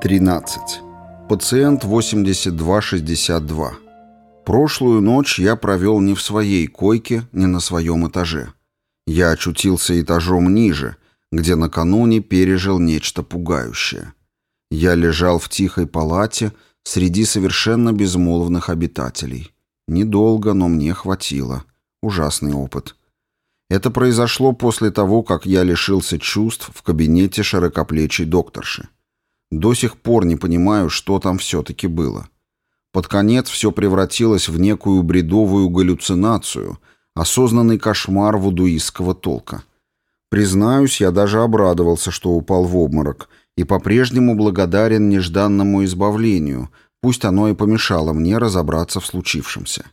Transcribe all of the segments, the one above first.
13. Пациент 8262. Прошлую ночь я провел не в своей койке, не на своем этаже. Я очутился этажом ниже, где накануне пережил нечто пугающее. Я лежал в тихой палате среди совершенно безмолвных обитателей. Недолго, но мне хватило. Ужасный опыт. Это произошло после того, как я лишился чувств в кабинете широкоплечей докторши. До сих пор не понимаю, что там все-таки было. Под конец все превратилось в некую бредовую галлюцинацию, осознанный кошмар вудуистского толка. Признаюсь, я даже обрадовался, что упал в обморок, и по-прежнему благодарен нежданному избавлению, пусть оно и помешало мне разобраться в случившемся.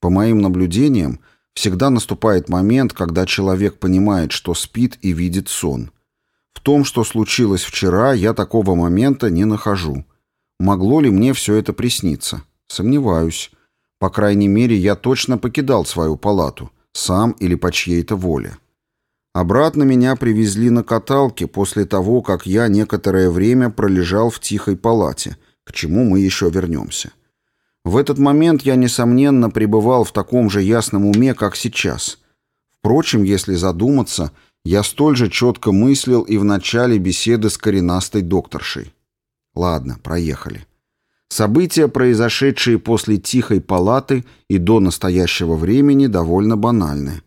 По моим наблюдениям, всегда наступает момент, когда человек понимает, что спит и видит сон – в том, что случилось вчера, я такого момента не нахожу. Могло ли мне все это присниться? Сомневаюсь. По крайней мере, я точно покидал свою палату, сам или по чьей-то воле. Обратно меня привезли на каталке после того, как я некоторое время пролежал в тихой палате, к чему мы еще вернемся. В этот момент я, несомненно, пребывал в таком же ясном уме, как сейчас. Впрочем, если задуматься – я столь же четко мыслил и в начале беседы с коренастой докторшей. Ладно, проехали. События, произошедшие после тихой палаты и до настоящего времени, довольно банальны.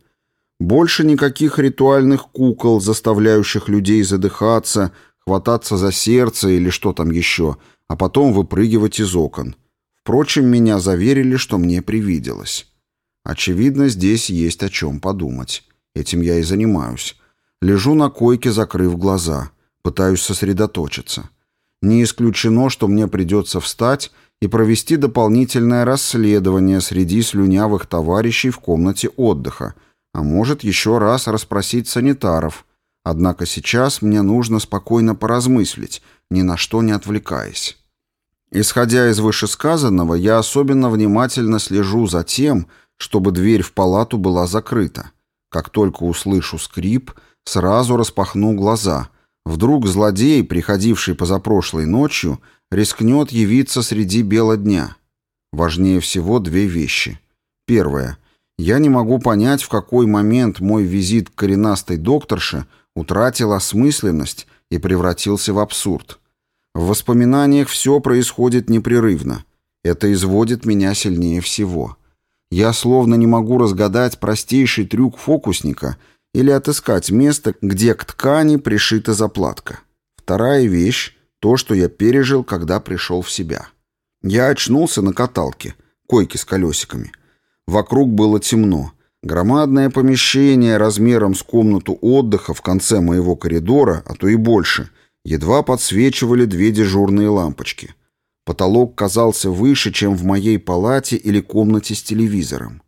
Больше никаких ритуальных кукол, заставляющих людей задыхаться, хвататься за сердце или что там еще, а потом выпрыгивать из окон. Впрочем, меня заверили, что мне привиделось. Очевидно, здесь есть о чем подумать. Этим я и занимаюсь. Лежу на койке, закрыв глаза. Пытаюсь сосредоточиться. Не исключено, что мне придется встать и провести дополнительное расследование среди слюнявых товарищей в комнате отдыха, а может еще раз расспросить санитаров. Однако сейчас мне нужно спокойно поразмыслить, ни на что не отвлекаясь. Исходя из вышесказанного, я особенно внимательно слежу за тем, чтобы дверь в палату была закрыта. Как только услышу скрип – Сразу распахну глаза. Вдруг злодей, приходивший позапрошлой ночью, рискнет явиться среди бела дня. Важнее всего две вещи. Первое. Я не могу понять, в какой момент мой визит к коренастой докторше утратил осмысленность и превратился в абсурд. В воспоминаниях все происходит непрерывно. Это изводит меня сильнее всего. Я словно не могу разгадать простейший трюк фокусника — или отыскать место, где к ткани пришита заплатка. Вторая вещь — то, что я пережил, когда пришел в себя. Я очнулся на каталке, койке с колесиками. Вокруг было темно. Громадное помещение размером с комнату отдыха в конце моего коридора, а то и больше, едва подсвечивали две дежурные лампочки. Потолок казался выше, чем в моей палате или комнате с телевизором.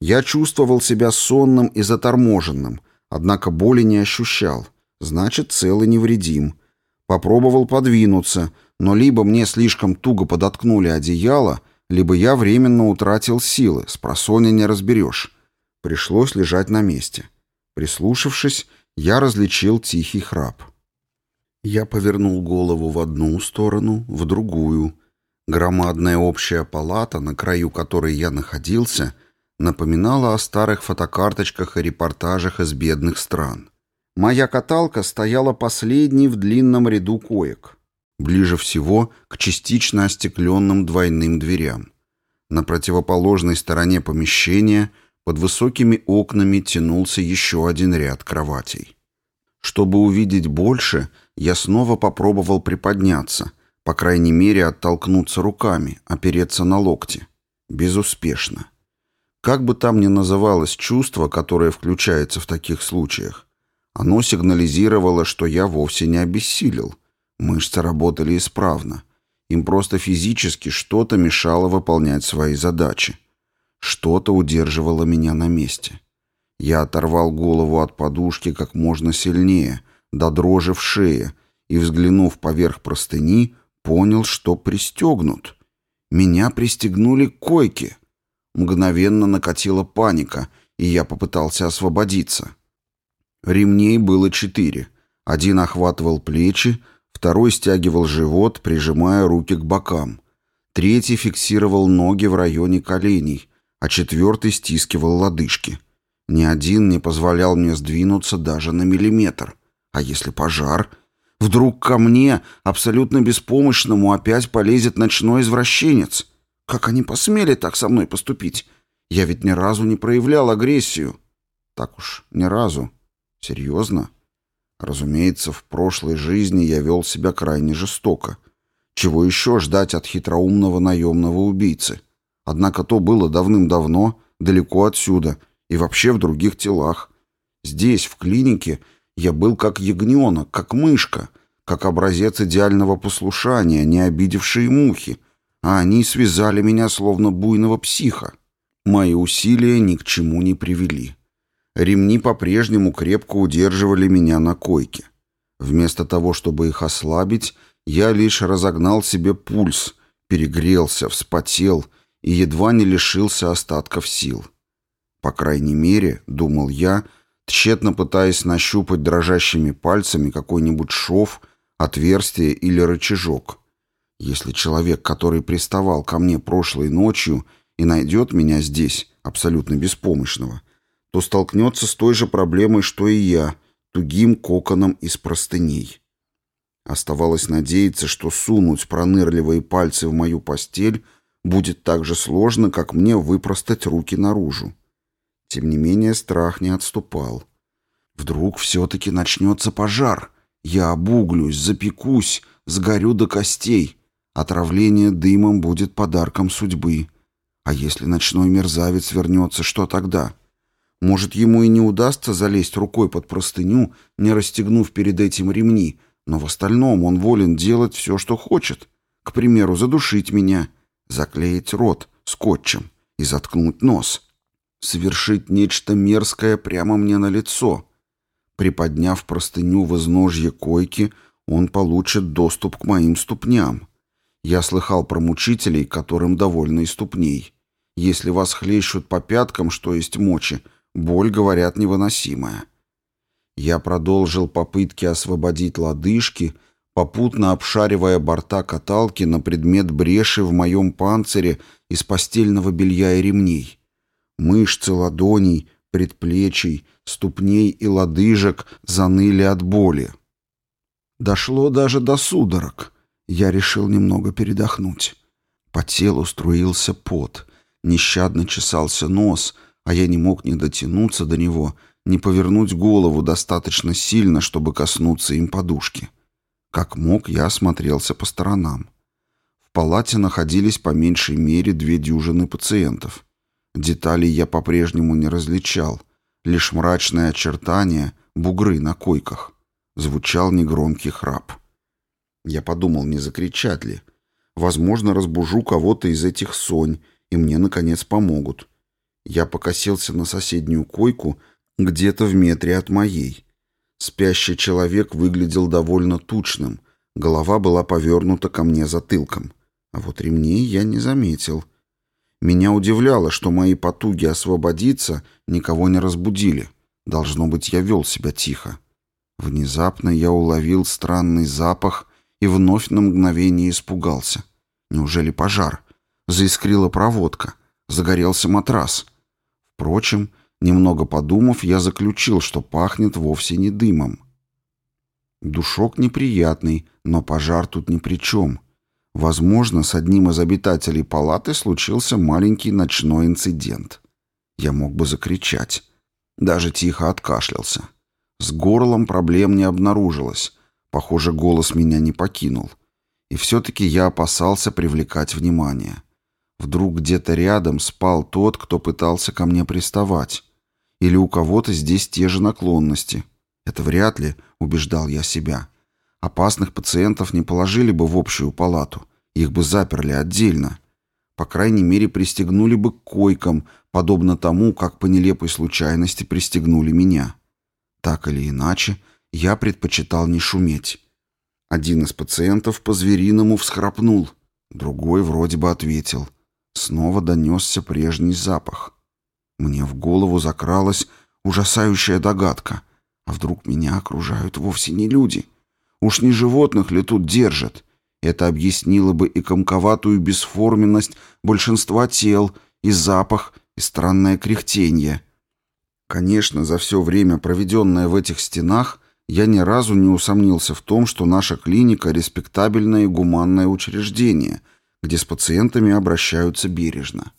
Я чувствовал себя сонным и заторможенным, однако боли не ощущал. Значит, цел и невредим. Попробовал подвинуться, но либо мне слишком туго подоткнули одеяло, либо я временно утратил силы, с просоня не разберешь. Пришлось лежать на месте. Прислушавшись, я различил тихий храп. Я повернул голову в одну сторону, в другую. Громадная общая палата, на краю которой я находился — напоминала о старых фотокарточках и репортажах из бедных стран. Моя каталка стояла последней в длинном ряду коек, ближе всего к частично остекленным двойным дверям. На противоположной стороне помещения под высокими окнами тянулся еще один ряд кроватей. Чтобы увидеть больше, я снова попробовал приподняться, по крайней мере оттолкнуться руками, опереться на локти. Безуспешно. Как бы там ни называлось чувство, которое включается в таких случаях, оно сигнализировало, что я вовсе не обессилел. Мышцы работали исправно. Им просто физически что-то мешало выполнять свои задачи. Что-то удерживало меня на месте. Я оторвал голову от подушки как можно сильнее, до дрожи в шее, и, взглянув поверх простыни, понял, что пристегнут. Меня пристегнули к койке. Мгновенно накатила паника, и я попытался освободиться. Ремней было четыре. Один охватывал плечи, Второй стягивал живот, прижимая руки к бокам. Третий фиксировал ноги в районе коленей, а четвертый стискивал лодыжки. Ни один не позволял мне сдвинуться даже на миллиметр. А если пожар? Вдруг ко мне, абсолютно беспомощному, опять полезет ночной извращенец? Как они посмели так со мной поступить? Я ведь ни разу не проявлял агрессию. Так уж, ни разу. Серьезно? Разумеется, в прошлой жизни я вел себя крайне жестоко. Чего еще ждать от хитроумного наемного убийцы? Однако то было давным-давно, далеко отсюда, и вообще в других телах. Здесь, в клинике, я был как ягненок, как мышка, как образец идеального послушания, не обидевшие мухи, а они связали меня словно буйного психа. Мои усилия ни к чему не привели. Ремни по-прежнему крепко удерживали меня на койке. Вместо того, чтобы их ослабить, я лишь разогнал себе пульс, перегрелся, вспотел и едва не лишился остатков сил. По крайней мере, думал я, тщетно пытаясь нащупать дрожащими пальцами какой-нибудь шов, отверстие или рычажок. Если человек, который приставал ко мне прошлой ночью и найдет меня здесь, абсолютно беспомощного, то столкнется с той же проблемой, что и я, тугим коконом из простыней. Оставалось надеяться, что сунуть пронырливые пальцы в мою постель будет так же сложно, как мне выпростать руки наружу. Тем не менее, страх не отступал. Вдруг все-таки начнется пожар. Я обуглюсь, запекусь, сгорю до костей. Отравление дымом будет подарком судьбы. А если ночной мерзавец вернется, что тогда? Может, ему и не удастся залезть рукой под простыню, не расстегнув перед этим ремни, но в остальном он волен делать все, что хочет. К примеру, задушить меня, заклеить рот скотчем и заткнуть нос совершить нечто мерзкое прямо мне на лицо. Приподняв простыню в изножье койки, он получит доступ к моим ступням. Я слыхал про мучителей, которым довольны и ступней. Если вас хлещут по пяткам, что есть мочи, боль, говорят, невыносимая. Я продолжил попытки освободить лодыжки, попутно обшаривая борта каталки на предмет бреши в моем панцире из постельного белья и ремней. Мышцы ладоней, предплечий, ступней и лодыжек заныли от боли. Дошло даже до судорог. Я решил немного передохнуть. По телу струился пот, нещадно чесался нос, а я не мог ни дотянуться до него, ни повернуть голову достаточно сильно, чтобы коснуться им подушки. Как мог, я осмотрелся по сторонам. В палате находились по меньшей мере две дюжины пациентов. Деталей я по-прежнему не различал, лишь мрачные очертания, бугры на койках. Звучал негромкий храп. Я подумал, не закричать ли. Возможно, разбужу кого-то из этих сонь, и мне, наконец, помогут. Я покосился на соседнюю койку, где-то в метре от моей. Спящий человек выглядел довольно тучным, голова была повернута ко мне затылком. А вот ремней я не заметил — меня удивляло, что мои потуги освободиться никого не разбудили. Должно быть, я вел себя тихо. Внезапно я уловил странный запах и вновь на мгновение испугался. Неужели пожар? Заискрила проводка. Загорелся матрас. Впрочем, немного подумав, я заключил, что пахнет вовсе не дымом. Душок неприятный, но пожар тут ни при чем. Возможно, с одним из обитателей палаты случился маленький ночной инцидент. Я мог бы закричать. Даже тихо откашлялся. С горлом проблем не обнаружилось. Похоже, голос меня не покинул. И все-таки я опасался привлекать внимание. Вдруг где-то рядом спал тот, кто пытался ко мне приставать. Или у кого-то здесь те же наклонности. Это вряд ли, убеждал я себя. Опасных пациентов не положили бы в общую палату. Их бы заперли отдельно. По крайней мере, пристегнули бы к койкам, подобно тому, как по нелепой случайности пристегнули меня. Так или иначе, я предпочитал не шуметь. Один из пациентов по-звериному всхрапнул, другой вроде бы ответил. Снова донесся прежний запах. Мне в голову закралась ужасающая догадка. А вдруг меня окружают вовсе не люди? Уж не животных ли тут держат? Это объяснило бы и комковатую бесформенность большинства тел, и запах, и странное кряхтенье. Конечно, за все время, проведенное в этих стенах, я ни разу не усомнился в том, что наша клиника – респектабельное и гуманное учреждение, где с пациентами обращаются бережно.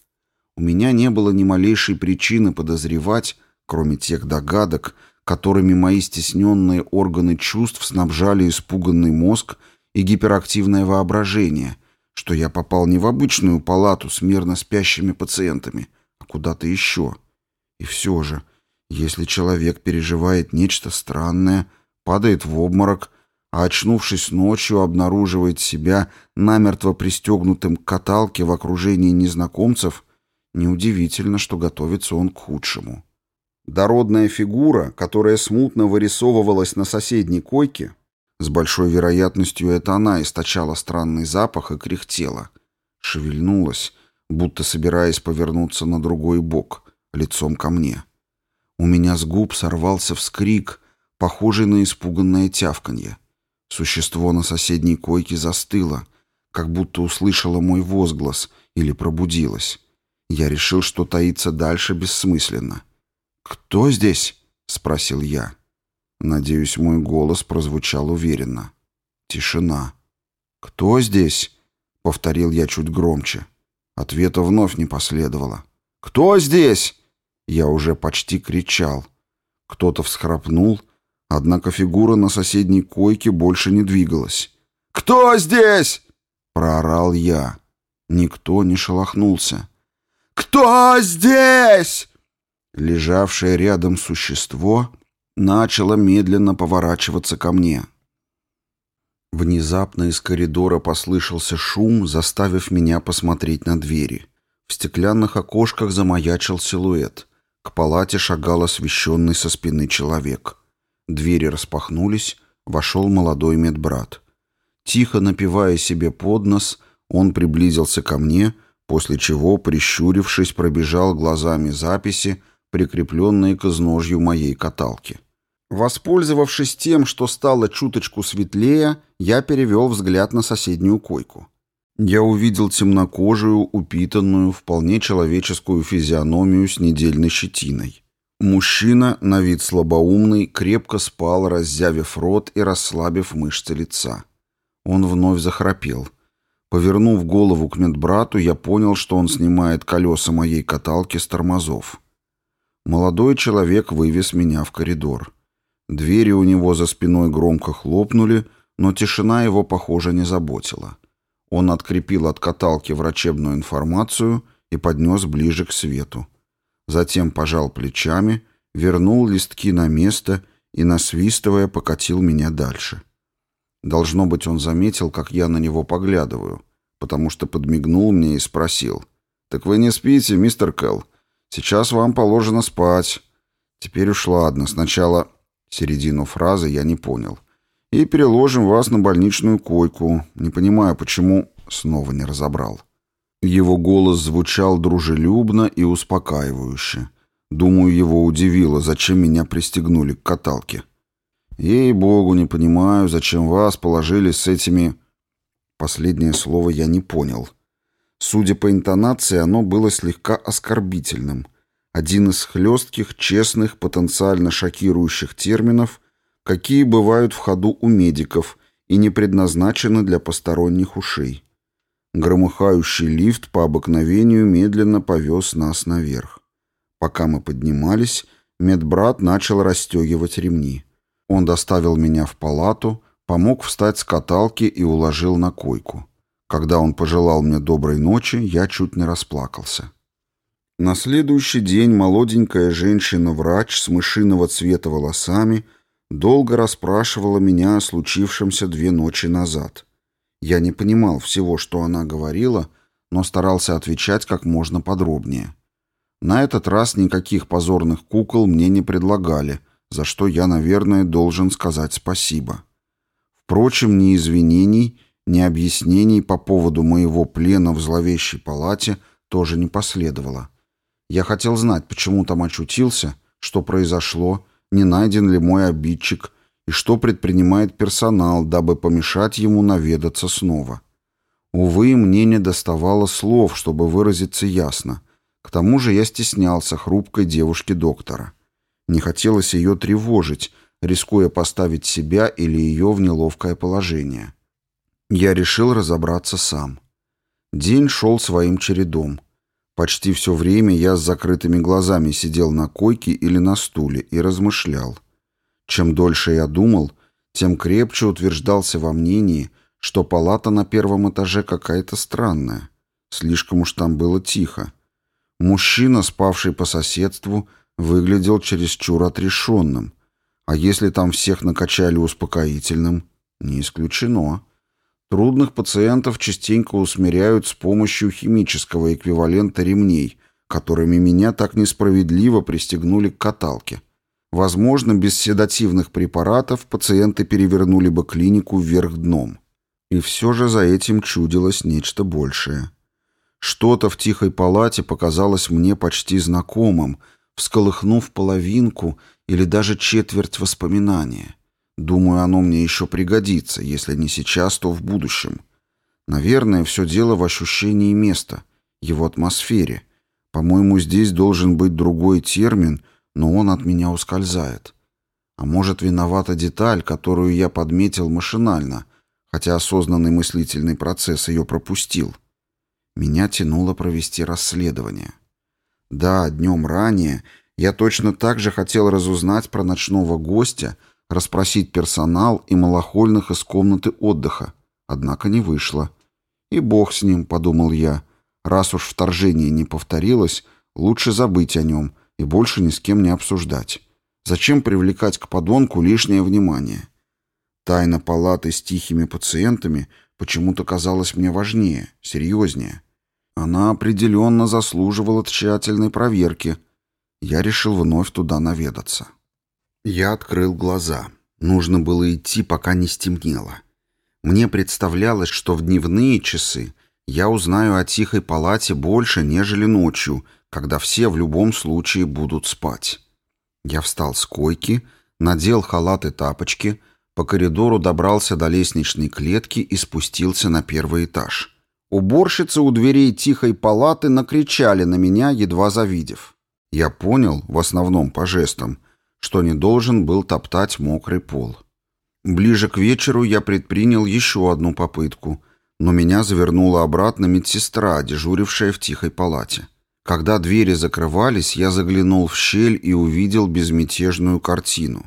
У меня не было ни малейшей причины подозревать, кроме тех догадок, которыми мои стесненные органы чувств снабжали испуганный мозг и гиперактивное воображение, что я попал не в обычную палату с мирно спящими пациентами, а куда-то еще. И все же, если человек переживает нечто странное, падает в обморок, а очнувшись ночью, обнаруживает себя намертво пристегнутым к каталке в окружении незнакомцев, неудивительно, что готовится он к худшему. Дородная фигура, которая смутно вырисовывалась на соседней койке, с большой вероятностью это она источала странный запах и кряхтела, шевельнулась, будто собираясь повернуться на другой бок, лицом ко мне. У меня с губ сорвался вскрик, похожий на испуганное тявканье. Существо на соседней койке застыло, как будто услышало мой возглас или пробудилось. Я решил, что таиться дальше бессмысленно. «Кто здесь?» — спросил я. Надеюсь, мой голос прозвучал уверенно. Тишина. «Кто здесь?» — повторил я чуть громче. Ответа вновь не последовало. «Кто здесь?» Я уже почти кричал. Кто-то всхрапнул, однако фигура на соседней койке больше не двигалась. «Кто здесь?» — проорал я. Никто не шелохнулся. «Кто здесь?» Лежавшее рядом существо начало медленно поворачиваться ко мне. Внезапно из коридора послышался шум, заставив меня посмотреть на двери. В стеклянных окошках замаячил силуэт. К палате шагал освещенный со спины человек. Двери распахнулись, вошел молодой медбрат. Тихо напивая себе под нос, он приблизился ко мне, после чего, прищурившись, пробежал глазами записи, прикрепленные к изножью моей каталки. Воспользовавшись тем, что стало чуточку светлее, я перевел взгляд на соседнюю койку. Я увидел темнокожую, упитанную, вполне человеческую физиономию с недельной щетиной. Мужчина, на вид слабоумный, крепко спал, раззявив рот и расслабив мышцы лица. Он вновь захрапел. Повернув голову к медбрату, я понял, что он снимает колеса моей каталки с тормозов. Молодой человек вывез меня в коридор. Двери у него за спиной громко хлопнули, но тишина его, похоже, не заботила. Он открепил от каталки врачебную информацию и поднес ближе к свету. Затем пожал плечами, вернул листки на место и, насвистывая, покатил меня дальше. Должно быть, он заметил, как я на него поглядываю, потому что подмигнул мне и спросил. «Так вы не спите, мистер Келл? Сейчас вам положено спать». Теперь уж ладно, сначала... Середину фразы я не понял и переложим вас на больничную койку. Не понимаю, почему...» Снова не разобрал. Его голос звучал дружелюбно и успокаивающе. Думаю, его удивило, зачем меня пристегнули к каталке. Ей-богу, не понимаю, зачем вас положили с этими... Последнее слово я не понял. Судя по интонации, оно было слегка оскорбительным. Один из хлестких, честных, потенциально шокирующих терминов, какие бывают в ходу у медиков и не предназначены для посторонних ушей. Громыхающий лифт по обыкновению медленно повез нас наверх. Пока мы поднимались, медбрат начал расстегивать ремни. Он доставил меня в палату, помог встать с каталки и уложил на койку. Когда он пожелал мне доброй ночи, я чуть не расплакался. На следующий день молоденькая женщина-врач с мышиного цвета волосами – долго расспрашивала меня о случившемся две ночи назад. Я не понимал всего, что она говорила, но старался отвечать как можно подробнее. На этот раз никаких позорных кукол мне не предлагали, за что я, наверное, должен сказать спасибо. Впрочем, ни извинений, ни объяснений по поводу моего плена в зловещей палате тоже не последовало. Я хотел знать, почему там очутился, что произошло, не найден ли мой обидчик и что предпринимает персонал, дабы помешать ему наведаться снова. Увы, мне не доставало слов, чтобы выразиться ясно. К тому же я стеснялся хрупкой девушки-доктора. Не хотелось ее тревожить, рискуя поставить себя или ее в неловкое положение. Я решил разобраться сам. День шел своим чередом. Почти все время я с закрытыми глазами сидел на койке или на стуле и размышлял. Чем дольше я думал, тем крепче утверждался во мнении, что палата на первом этаже какая-то странная. Слишком уж там было тихо. Мужчина, спавший по соседству, выглядел чересчур отрешенным. А если там всех накачали успокоительным? Не исключено. Трудных пациентов частенько усмиряют с помощью химического эквивалента ремней, которыми меня так несправедливо пристегнули к каталке. Возможно, без седативных препаратов пациенты перевернули бы клинику вверх дном. И все же за этим чудилось нечто большее. Что-то в тихой палате показалось мне почти знакомым, всколыхнув половинку или даже четверть воспоминания. Думаю, оно мне еще пригодится, если не сейчас, то в будущем. Наверное, все дело в ощущении места, его атмосфере. По-моему, здесь должен быть другой термин, но он от меня ускользает. А может, виновата деталь, которую я подметил машинально, хотя осознанный мыслительный процесс ее пропустил. Меня тянуло провести расследование. Да, днем ранее я точно так же хотел разузнать про ночного гостя, расспросить персонал и малохольных из комнаты отдыха, однако не вышло. И бог с ним, подумал я, раз уж вторжение не повторилось, лучше забыть о нем и больше ни с кем не обсуждать. Зачем привлекать к подонку лишнее внимание? Тайна палаты с тихими пациентами почему-то казалась мне важнее, серьезнее. Она определенно заслуживала тщательной проверки. Я решил вновь туда наведаться. Я открыл глаза. Нужно было идти, пока не стемнело. Мне представлялось, что в дневные часы я узнаю о тихой палате больше, нежели ночью, когда все в любом случае будут спать. Я встал с койки, надел халат и тапочки, по коридору добрался до лестничной клетки и спустился на первый этаж. Уборщицы у дверей тихой палаты накричали на меня, едва завидев. Я понял, в основном по жестам, что не должен был топтать мокрый пол. Ближе к вечеру я предпринял еще одну попытку, но меня завернула обратно медсестра, дежурившая в тихой палате. Когда двери закрывались, я заглянул в щель и увидел безмятежную картину.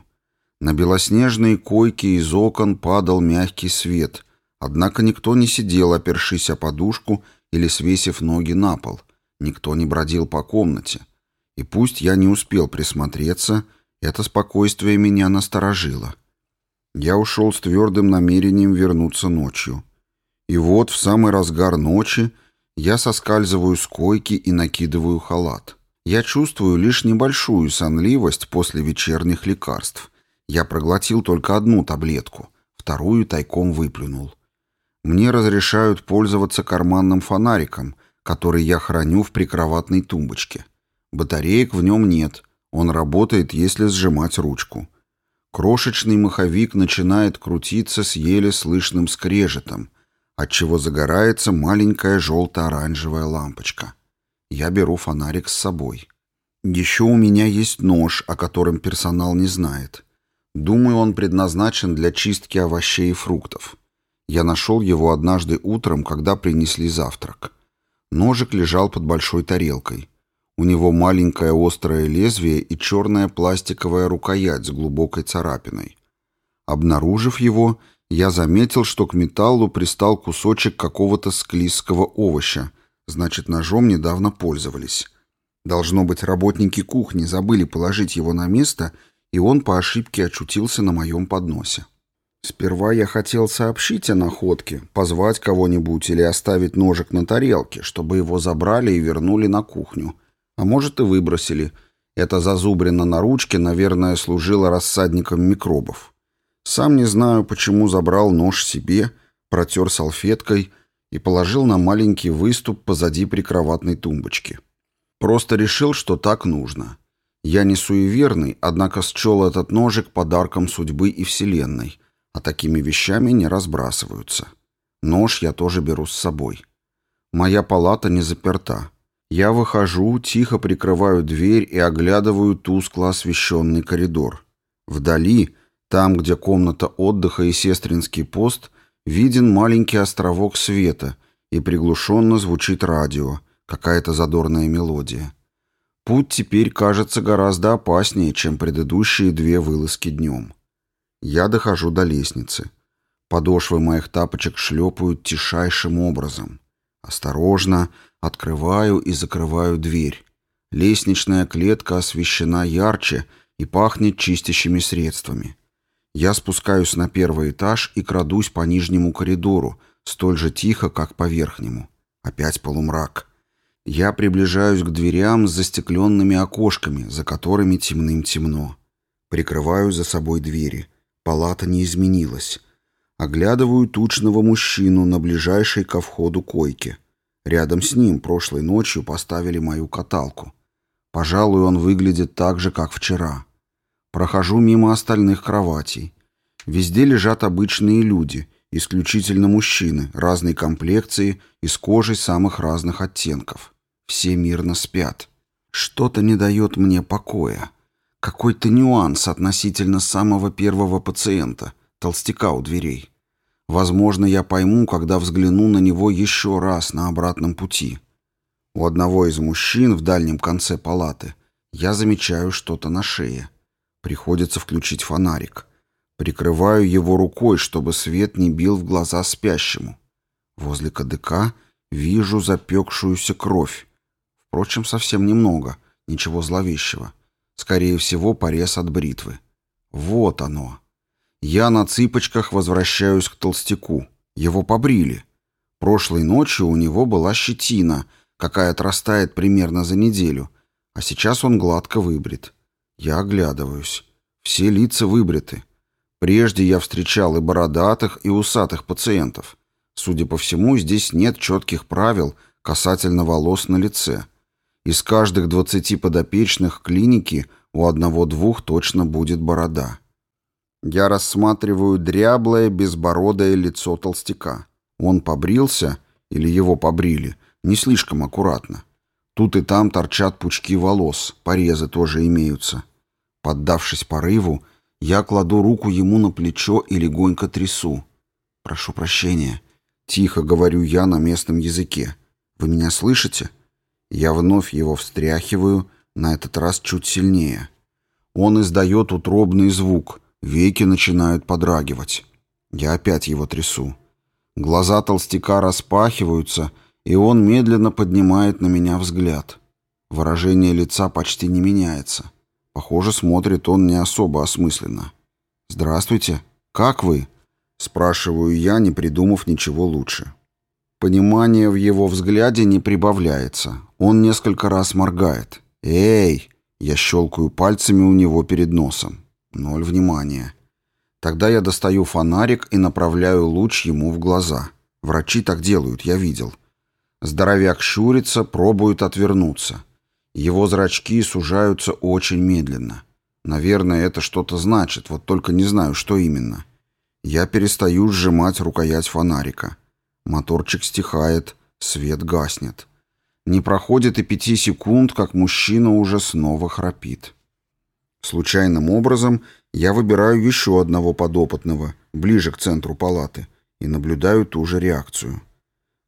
На белоснежные койки из окон падал мягкий свет — Однако никто не сидел, опершись о подушку или свесив ноги на пол. Никто не бродил по комнате. И пусть я не успел присмотреться, это спокойствие меня насторожило. Я ушел с твердым намерением вернуться ночью. И вот в самый разгар ночи я соскальзываю с койки и накидываю халат. Я чувствую лишь небольшую сонливость после вечерних лекарств. Я проглотил только одну таблетку, вторую тайком выплюнул. Мне разрешают пользоваться карманным фонариком, который я храню в прикроватной тумбочке. Батареек в нем нет, он работает, если сжимать ручку. Крошечный маховик начинает крутиться с еле слышным скрежетом, отчего загорается маленькая желто-оранжевая лампочка. Я беру фонарик с собой. Еще у меня есть нож, о котором персонал не знает. Думаю, он предназначен для чистки овощей и фруктов. Я нашел его однажды утром, когда принесли завтрак. Ножик лежал под большой тарелкой. У него маленькое острое лезвие и черная пластиковая рукоять с глубокой царапиной. Обнаружив его, я заметил, что к металлу пристал кусочек какого-то склизкого овоща, значит, ножом недавно пользовались. Должно быть, работники кухни забыли положить его на место, и он по ошибке очутился на моем подносе. Сперва я хотел сообщить о находке, позвать кого-нибудь или оставить ножик на тарелке, чтобы его забрали и вернули на кухню. А может и выбросили. Эта зазубрина на ручке, наверное, служила рассадником микробов. Сам не знаю, почему забрал нож себе, протер салфеткой и положил на маленький выступ позади прикроватной тумбочки. Просто решил, что так нужно. Я не суеверный, однако счел этот ножик подарком судьбы и вселенной, а такими вещами не разбрасываются. Нож я тоже беру с собой. Моя палата не заперта. Я выхожу, тихо прикрываю дверь и оглядываю тускло освещенный коридор. Вдали, там, где комната отдыха и сестринский пост, виден маленький островок света, и приглушенно звучит радио, какая-то задорная мелодия. Путь теперь кажется гораздо опаснее, чем предыдущие две вылазки днем. Я дохожу до лестницы. Подошвы моих тапочек шлепают тишайшим образом. Осторожно открываю и закрываю дверь. Лестничная клетка освещена ярче и пахнет чистящими средствами. Я спускаюсь на первый этаж и крадусь по нижнему коридору, столь же тихо, как по верхнему. Опять полумрак. Я приближаюсь к дверям с застекленными окошками, за которыми темным-темно. Прикрываю за собой двери. Палата не изменилась. Оглядываю тучного мужчину на ближайшей ко входу койке. Рядом с ним прошлой ночью поставили мою каталку. Пожалуй, он выглядит так же, как вчера. Прохожу мимо остальных кроватей. Везде лежат обычные люди, исключительно мужчины, разной комплекции и с кожей самых разных оттенков. Все мирно спят. Что-то не дает мне покоя. Какой-то нюанс относительно самого первого пациента, толстяка у дверей. Возможно, я пойму, когда взгляну на него еще раз на обратном пути. У одного из мужчин в дальнем конце палаты я замечаю что-то на шее. Приходится включить фонарик. Прикрываю его рукой, чтобы свет не бил в глаза спящему. Возле КДК вижу запекшуюся кровь. Впрочем, совсем немного, ничего зловещего. Скорее всего, порез от бритвы. Вот оно. Я на цыпочках возвращаюсь к толстяку. Его побрили. Прошлой ночью у него была щетина, какая отрастает примерно за неделю, а сейчас он гладко выбрит. Я оглядываюсь. Все лица выбриты. Прежде я встречал и бородатых, и усатых пациентов. Судя по всему, здесь нет четких правил касательно волос на лице. Из каждых двадцати подопечных клиники у одного-двух точно будет борода. Я рассматриваю дряблое, безбородое лицо толстяка. Он побрился, или его побрили, не слишком аккуратно. Тут и там торчат пучки волос, порезы тоже имеются. Поддавшись порыву, я кладу руку ему на плечо и легонько трясу. «Прошу прощения», — тихо говорю я на местном языке. «Вы меня слышите?» Я вновь его встряхиваю, на этот раз чуть сильнее. Он издает утробный звук, веки начинают подрагивать. Я опять его трясу. Глаза толстяка распахиваются, и он медленно поднимает на меня взгляд. Выражение лица почти не меняется. Похоже, смотрит он не особо осмысленно. «Здравствуйте. Как вы?» Спрашиваю я, не придумав ничего лучше. Понимание в его взгляде не прибавляется. Он несколько раз моргает. «Эй!» Я щелкаю пальцами у него перед носом. Ноль внимания. Тогда я достаю фонарик и направляю луч ему в глаза. Врачи так делают, я видел. Здоровяк щурится, пробует отвернуться. Его зрачки сужаются очень медленно. Наверное, это что-то значит, вот только не знаю, что именно. Я перестаю сжимать рукоять фонарика. Моторчик стихает, свет гаснет. Не проходит и пяти секунд, как мужчина уже снова храпит. Случайным образом я выбираю еще одного подопытного, ближе к центру палаты, и наблюдаю ту же реакцию.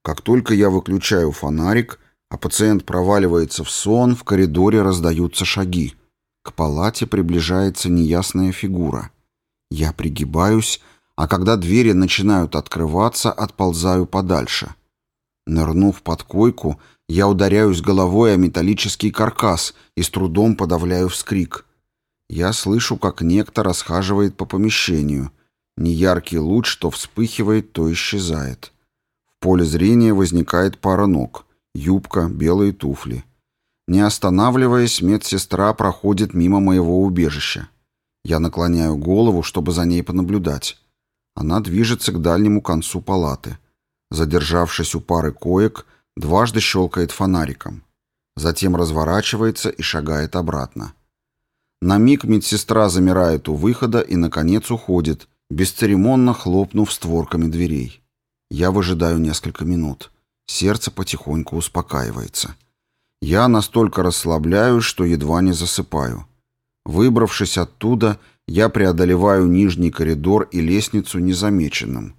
Как только я выключаю фонарик, а пациент проваливается в сон, в коридоре раздаются шаги. К палате приближается неясная фигура. Я пригибаюсь, а когда двери начинают открываться, отползаю подальше. Нырнув под койку, я ударяюсь головой о металлический каркас и с трудом подавляю вскрик. Я слышу, как некто расхаживает по помещению. Неяркий луч то вспыхивает, то исчезает. В поле зрения возникает пара ног — юбка, белые туфли. Не останавливаясь, медсестра проходит мимо моего убежища. Я наклоняю голову, чтобы за ней понаблюдать. Она движется к дальнему концу палаты. Задержавшись у пары коек, дважды щелкает фонариком. Затем разворачивается и шагает обратно. На миг медсестра замирает у выхода и, наконец, уходит, бесцеремонно хлопнув створками дверей. Я выжидаю несколько минут. Сердце потихоньку успокаивается. Я настолько расслабляюсь, что едва не засыпаю. Выбравшись оттуда, я преодолеваю нижний коридор и лестницу незамеченным.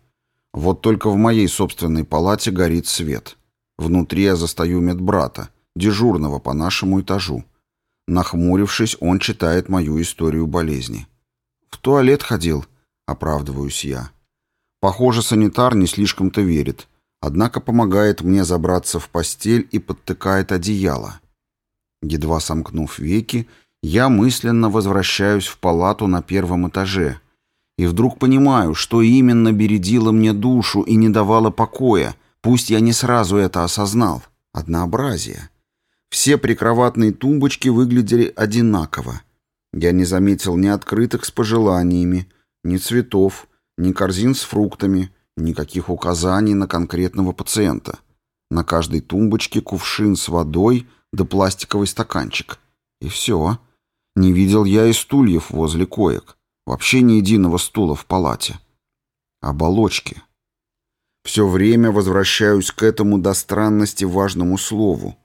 Вот только в моей собственной палате горит свет. Внутри я застаю медбрата, дежурного по нашему этажу. Нахмурившись, он читает мою историю болезни. «В туалет ходил», — оправдываюсь я. Похоже, санитар не слишком-то верит, однако помогает мне забраться в постель и подтыкает одеяло. Едва сомкнув веки, я мысленно возвращаюсь в палату на первом этаже и вдруг понимаю, что именно бередило мне душу и не давало покоя, пусть я не сразу это осознал. Однообразие. Все прикроватные тумбочки выглядели одинаково. Я не заметил ни открыток с пожеланиями, ни цветов, ни корзин с фруктами, никаких указаний на конкретного пациента. На каждой тумбочке кувшин с водой да пластиковый стаканчик. И все. Не видел я и стульев возле коек. Вообще ни единого стула в палате. Оболочки. Все время возвращаюсь к этому до странности важному слову.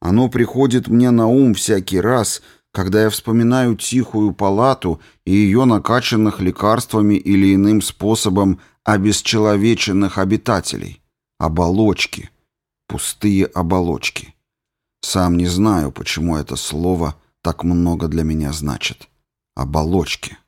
Оно приходит мне на ум всякий раз, когда я вспоминаю тихую палату и ее накачанных лекарствами или иным способом обесчеловеченных обитателей. Оболочки. Пустые оболочки. Сам не знаю, почему это слово так много для меня значит. Оболочки.